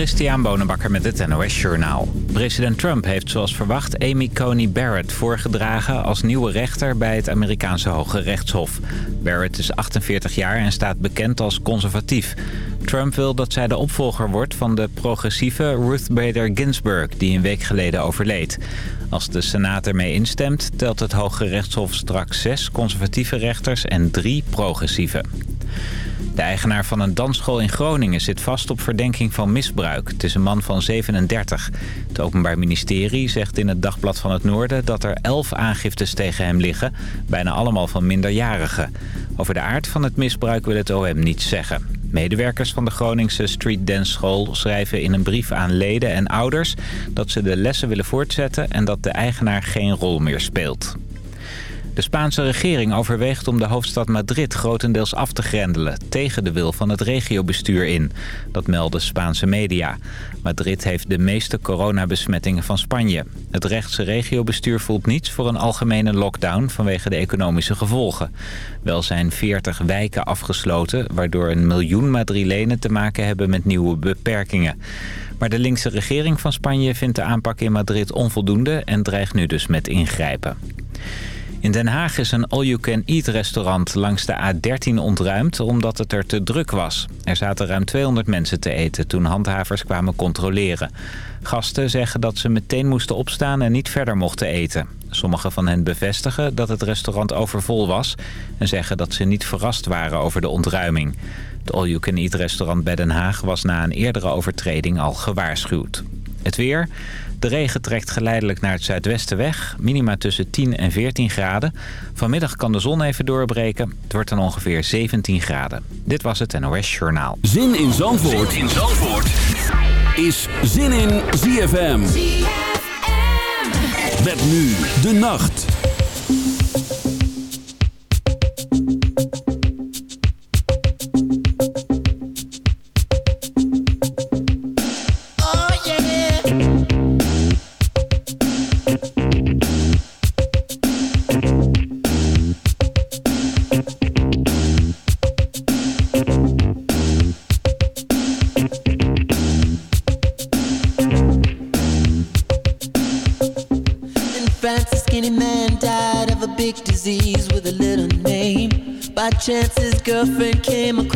Christian Bonenbakker met het NOS Journaal. President Trump heeft zoals verwacht Amy Coney Barrett voorgedragen als nieuwe rechter bij het Amerikaanse Hoge Rechtshof. Barrett is 48 jaar en staat bekend als conservatief. Trump wil dat zij de opvolger wordt van de progressieve Ruth Bader Ginsburg die een week geleden overleed. Als de Senaat ermee instemt telt het Hoge Rechtshof straks zes conservatieve rechters en drie progressieve. De eigenaar van een dansschool in Groningen zit vast op verdenking van misbruik. Het is een man van 37. Het Openbaar Ministerie zegt in het Dagblad van het Noorden... dat er 11 aangiftes tegen hem liggen, bijna allemaal van minderjarigen. Over de aard van het misbruik wil het OM niets zeggen. Medewerkers van de Groningse Street Dance School schrijven in een brief aan leden en ouders... dat ze de lessen willen voortzetten en dat de eigenaar geen rol meer speelt. De Spaanse regering overweegt om de hoofdstad Madrid grotendeels af te grendelen... tegen de wil van het regiobestuur in. Dat melden Spaanse media. Madrid heeft de meeste coronabesmettingen van Spanje. Het rechtse regiobestuur voelt niets voor een algemene lockdown... vanwege de economische gevolgen. Wel zijn 40 wijken afgesloten... waardoor een miljoen Madrilenen te maken hebben met nieuwe beperkingen. Maar de linkse regering van Spanje vindt de aanpak in Madrid onvoldoende... en dreigt nu dus met ingrijpen. In Den Haag is een all-you-can-eat restaurant langs de A13 ontruimd omdat het er te druk was. Er zaten ruim 200 mensen te eten toen handhavers kwamen controleren. Gasten zeggen dat ze meteen moesten opstaan en niet verder mochten eten. Sommigen van hen bevestigen dat het restaurant overvol was... en zeggen dat ze niet verrast waren over de ontruiming. Het all-you-can-eat restaurant bij Den Haag was na een eerdere overtreding al gewaarschuwd. Het weer... De regen trekt geleidelijk naar het zuidwesten weg. Minima tussen 10 en 14 graden. Vanmiddag kan de zon even doorbreken. Het wordt dan ongeveer 17 graden. Dit was het NOS Journaal. Zin in Zandvoort, zin in Zandvoort. is Zin in ZFM. ZFM. Met nu de nacht.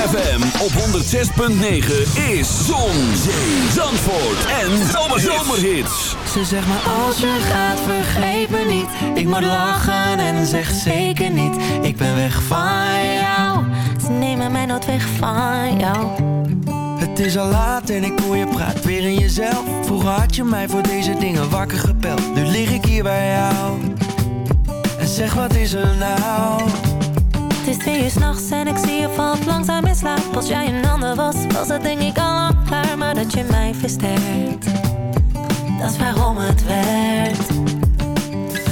ZFM op 106.9 is Zon, Zee, Zandvoort en Zomerhits. Ze zegt maar als je gaat vergeet me niet. Ik moet lachen en zeg zeker niet. Ik ben weg van jou. Ze nemen mij nooit weg van jou. Het is al laat en ik hoor je praat weer in jezelf. Vroeger had je mij voor deze dingen wakker gepeld. Nu lig ik hier bij jou. En zeg wat is er nou Het is twee uur s'nachts en ik zie je valt langzaam in slaap. Als jij een ander was, was het denk ik al lang klaar. Maar dat je mij versterkt Dat is waarom het werkt.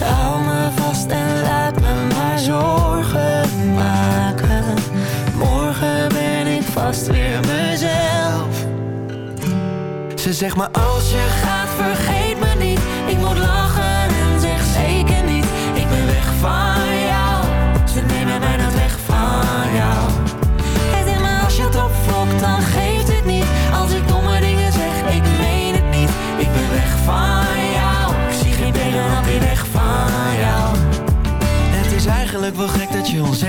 Hou me vast en laat me maar zorgen maken. Morgen ben ik vast weer mezelf. Ze zegt maar Als je gaat vergeet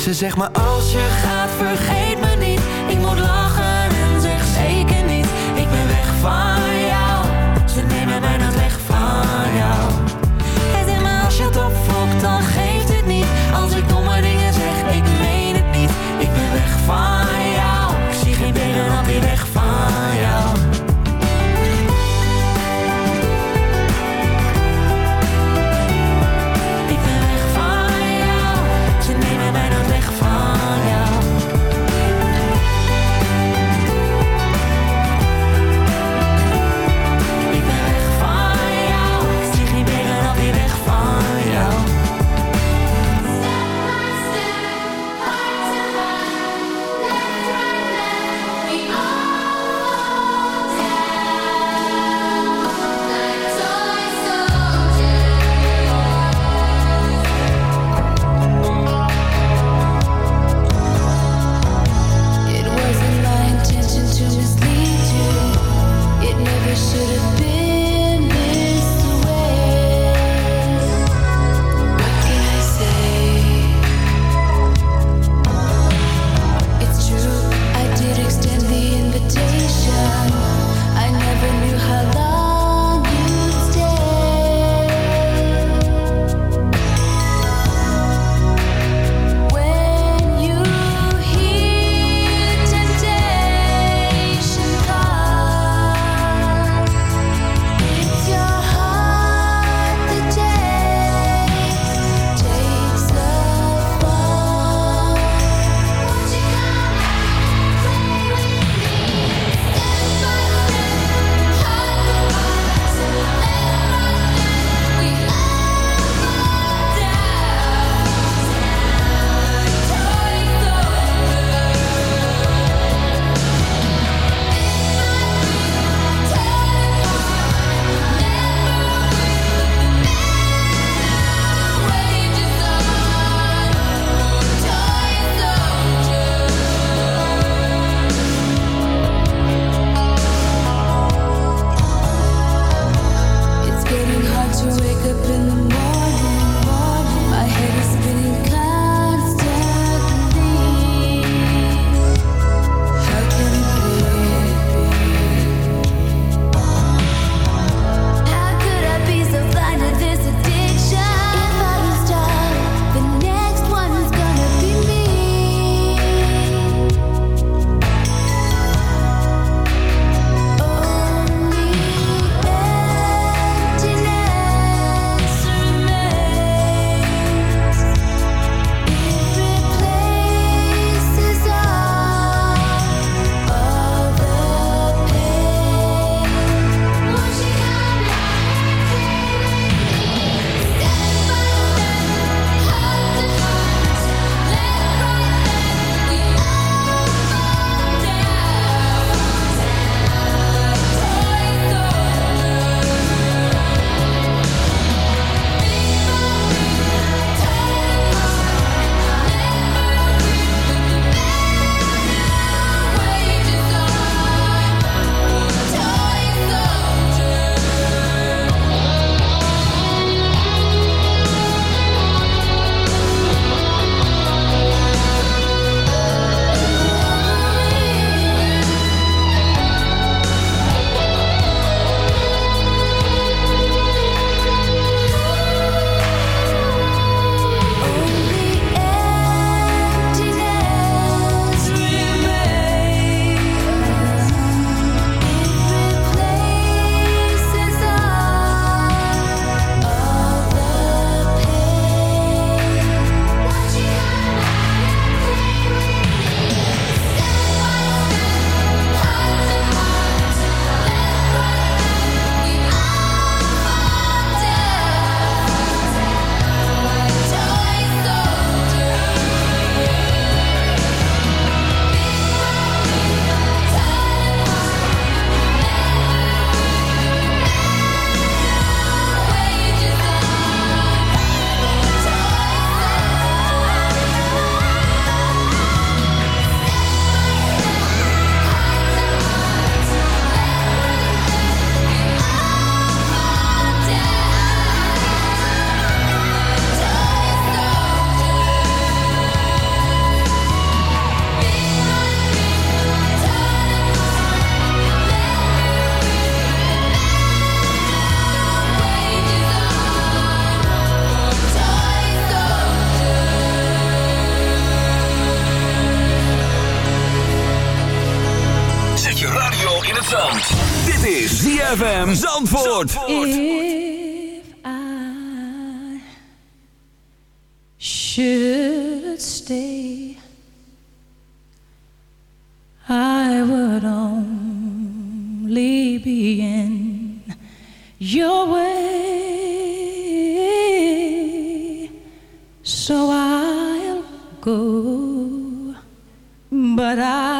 Ze zegt maar Als je gaat vergeet me niet. Ik moet lachen en zeg zeker niet. Ik ben weg van jou. Ze nemen mij weg van jou Zandvoort. If I should stay, I would only be in your way. So I'll go, but I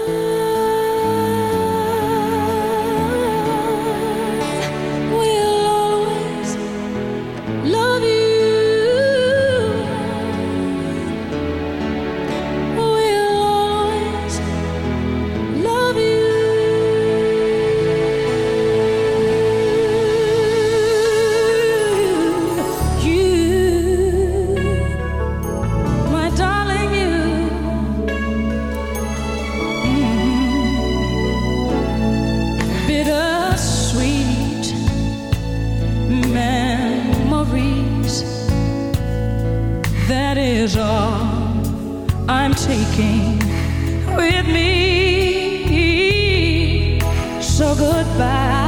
goodbye.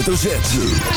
Hoofdletter Z.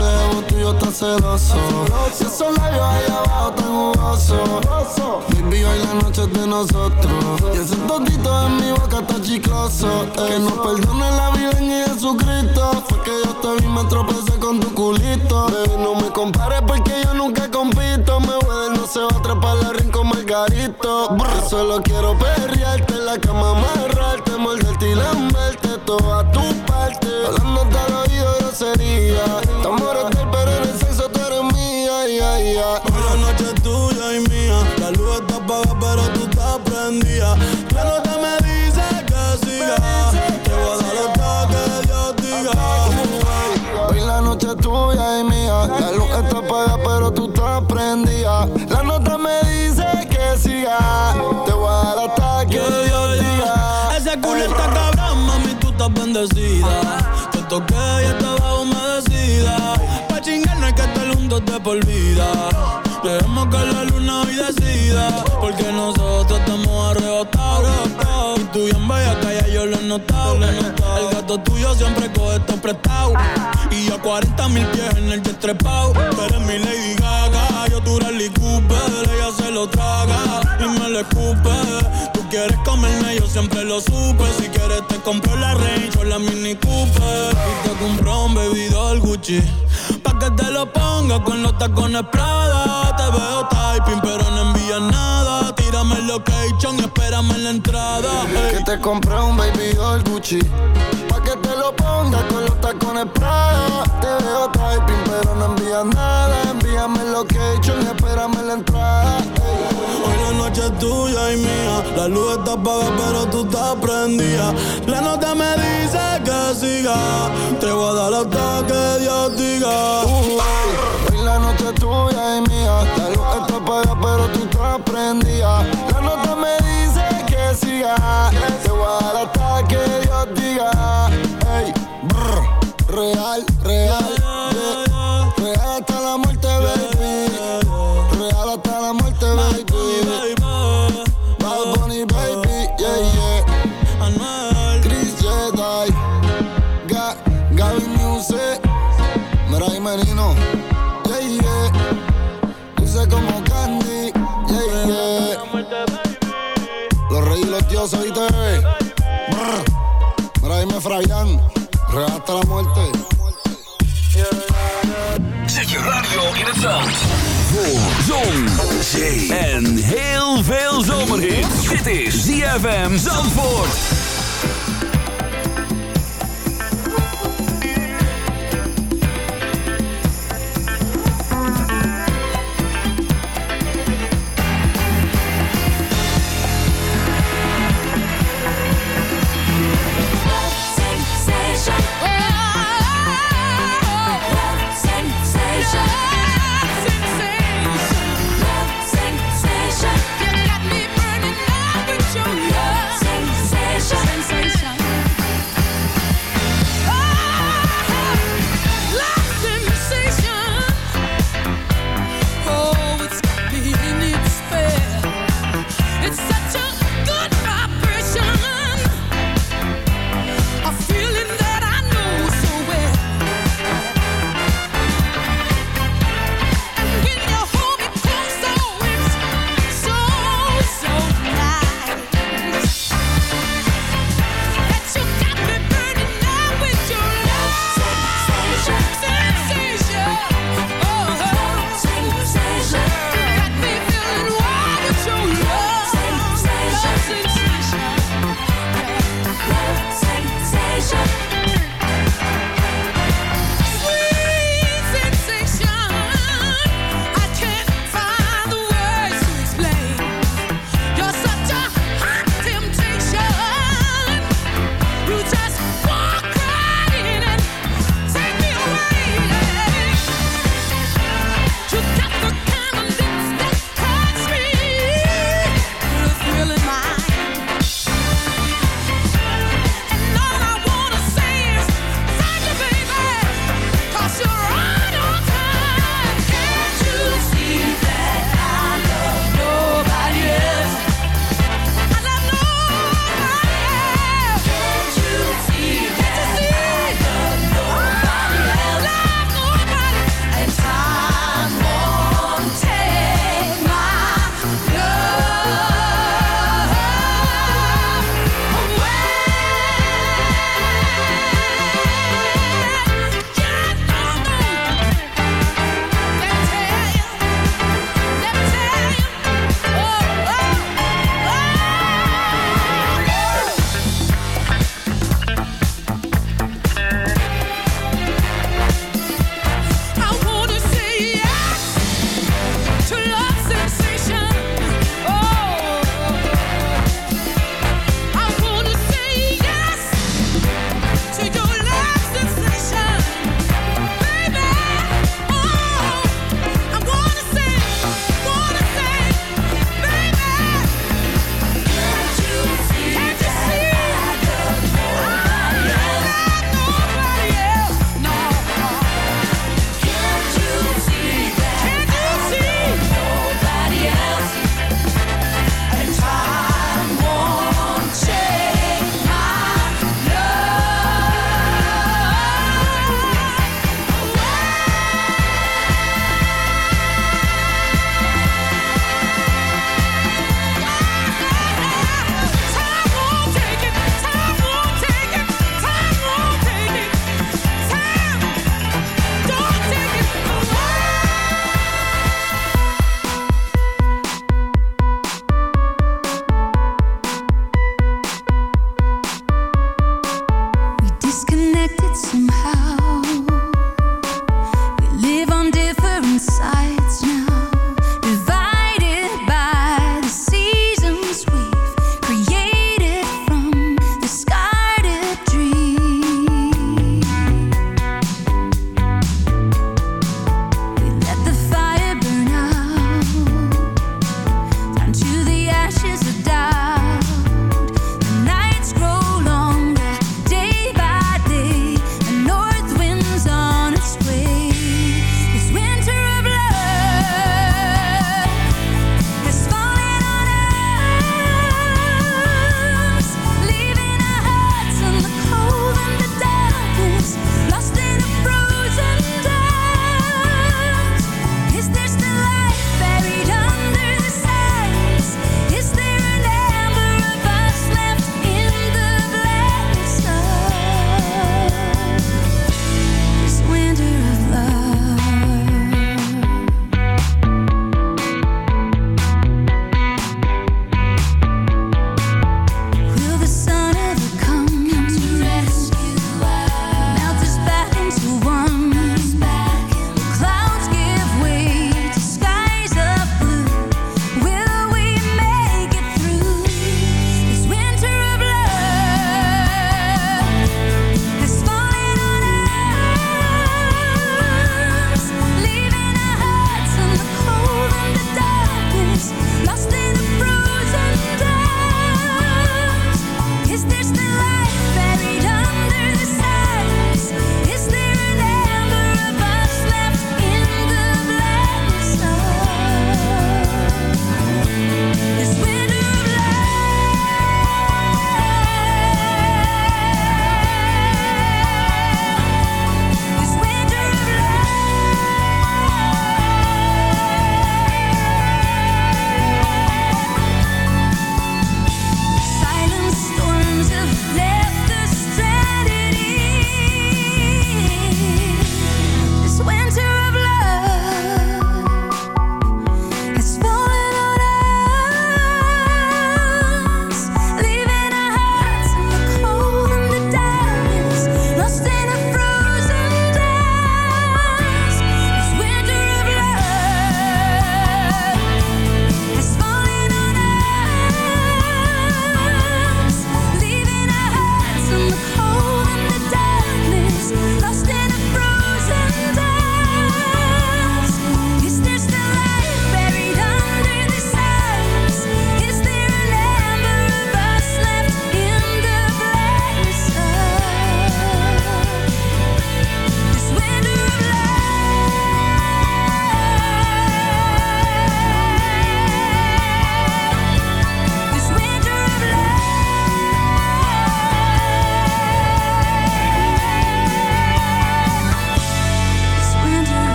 Porque deseo, tuyo está celoso. Si esos labios ahí abajo tan jugosos. Baby, hoy la noche es de nosotros. Y ese totito en mi boca está chicloso. Que nos perdone la vida en Jesucristo. Fue que yo te vi, me tropecé con tu culito. Baby, no me compares porque yo nunca compito. Me voy no se va a trepar la rincón margarito. Yo solo quiero perrearte en la cama, amarrarte, morderte y lamberte toda tu parte. Hablándote al oído, grosería. Estamos prendida. La nota me dice que siga. Te voy a dar hasta que Dios diga. Ese culo está cabrón, mami, tú estás bendecida. Te toqué y estaba humedecida. Pa' chingar no hay que estar juntos de por vida. Dejemos que la luna hoy decida. Porque nosotros estamos arrebatados. Y tú bien bella ya yo lo he notado. El gato tuyo siempre coge esto prestado. Y yo 40 mil pies en el jet trepao. Tú eres mi Lady Gaga. Yo tu Rally Cooper. Ella se lo traga y me lo escupe. Tú quieres comerme, yo siempre lo supe. Si quieres te compro la Range o la Mini Cooper. Y te compro un baby doll Gucci. Pa' que te lo ponga con los tacones Prada. Te veo typing, pero no envías nada. El location y espérame en la entrada. ey. Que te compré un baby doll Gucci Pa' que te lo pongas con los tacones Prada Te veo typing pero no envías nada Envíame el location y espérame en la entrada ey. Hoy la noche es tuya y mía. La luz está apagada, pero tú estás prendida. La nota me dice que siga. Te voy a dar hasta que Dios diga. Hoy la noche tuya y mía. La luz está apagada pero tú estás prendida La nota me dice que siga. Te voy a dar hasta que Dios diga. Ey, brr, real, real Real hasta la muerte Zet je radio in het zand. Voor zon, zee en heel veel zomerhit. Dit is ZFM Zandvoort.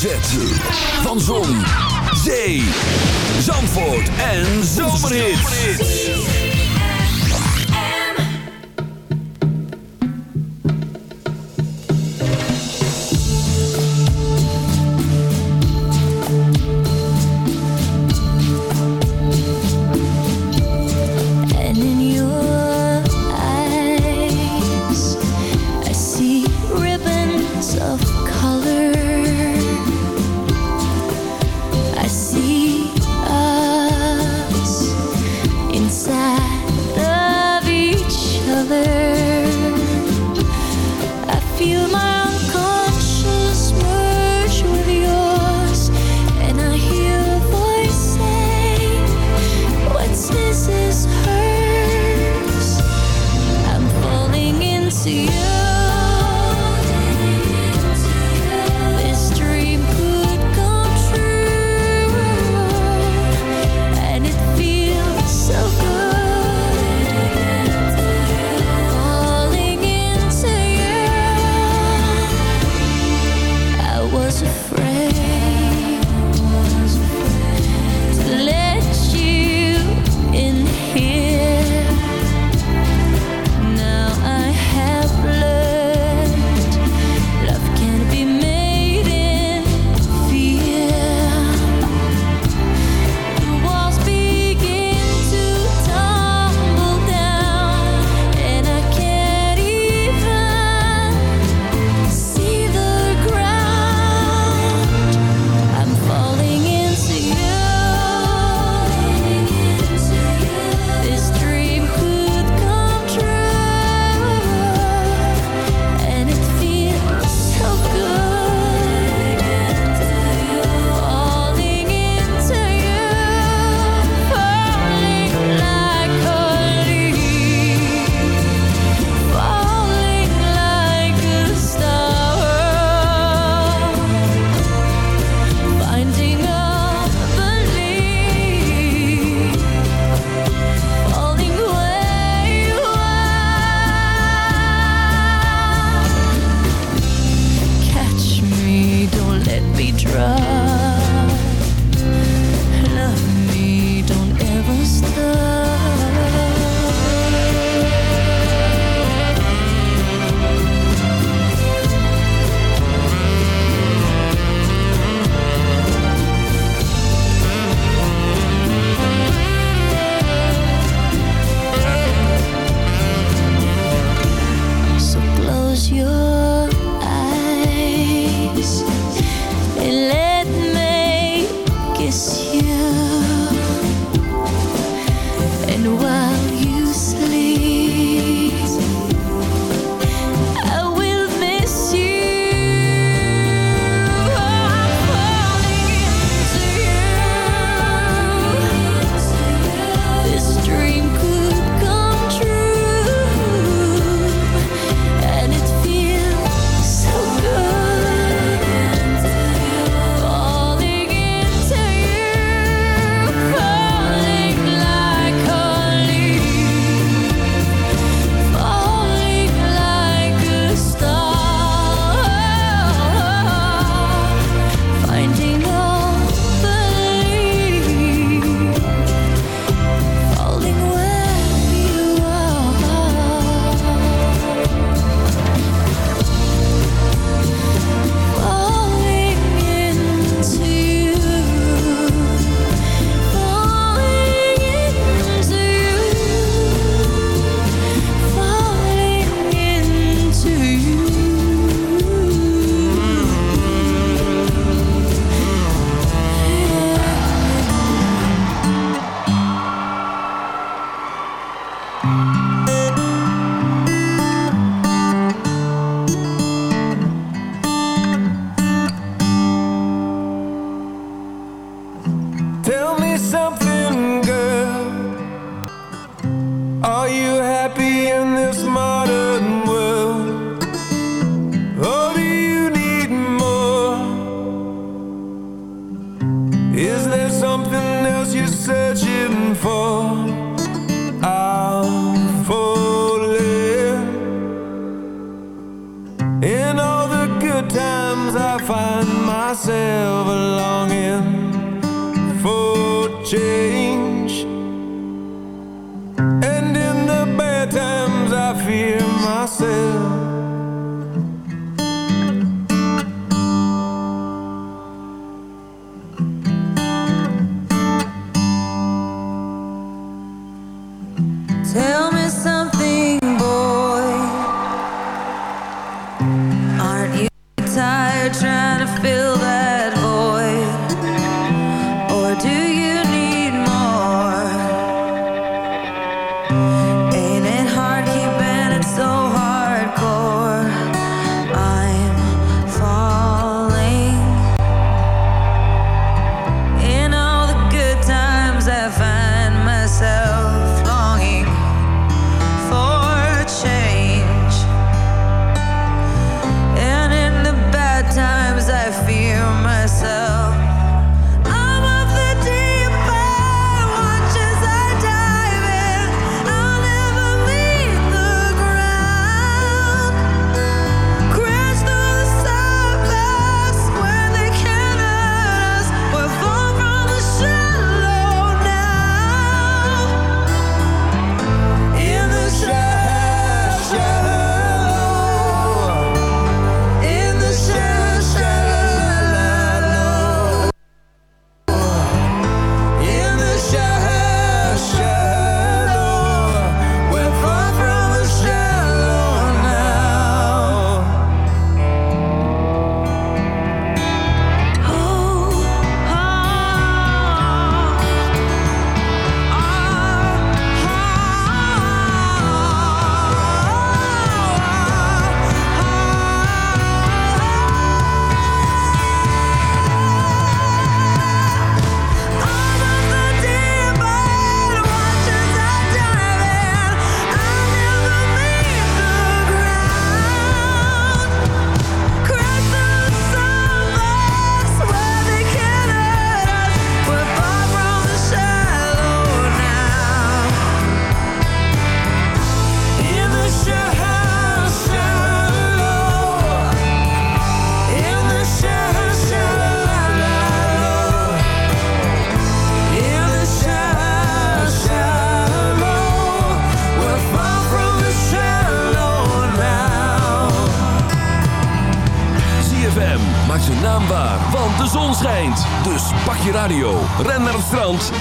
Hoofdletter.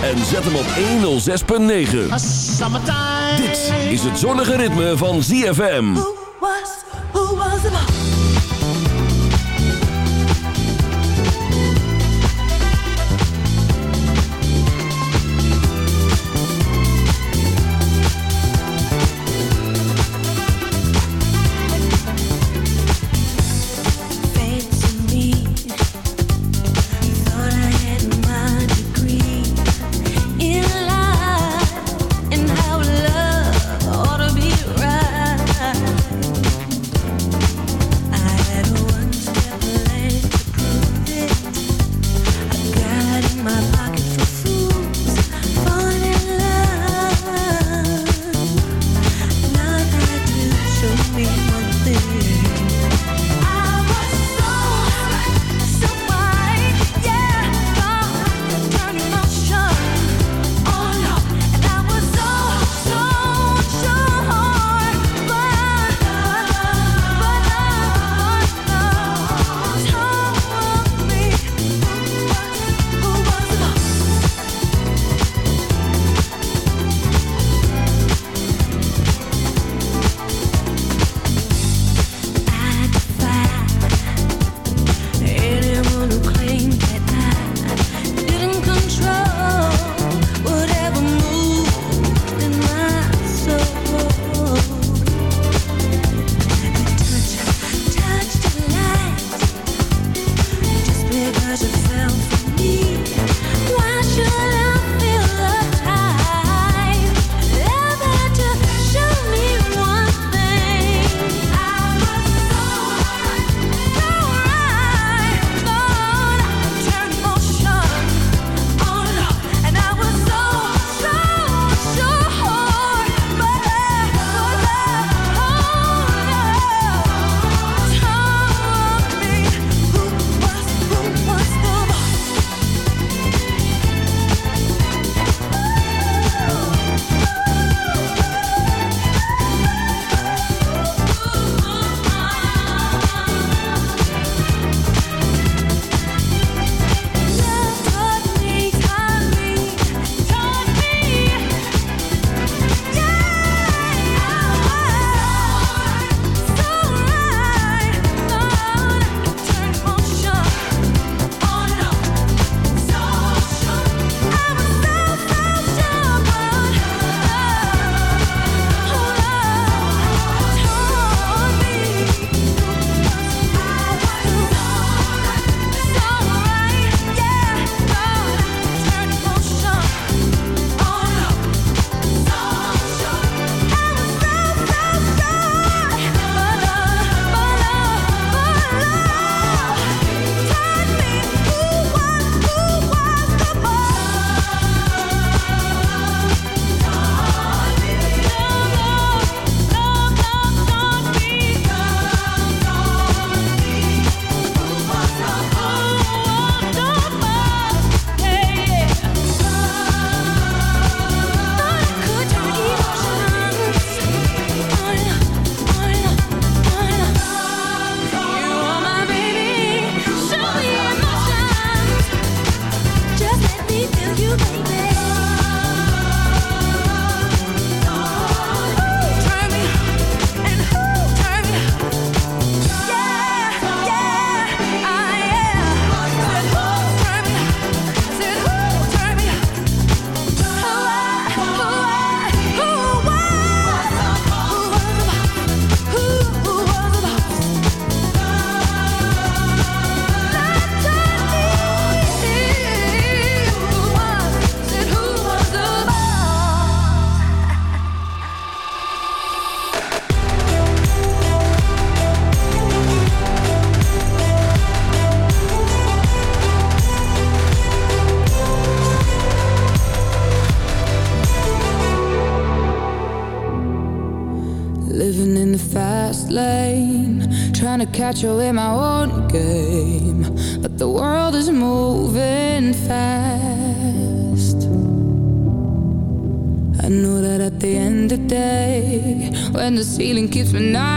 en zet hem op 106.9. Dit is het zonnige ritme van ZFM. Who was, who was Play in my own game, but the world is moving fast. I know that at the end of the day, when the ceiling keeps me up.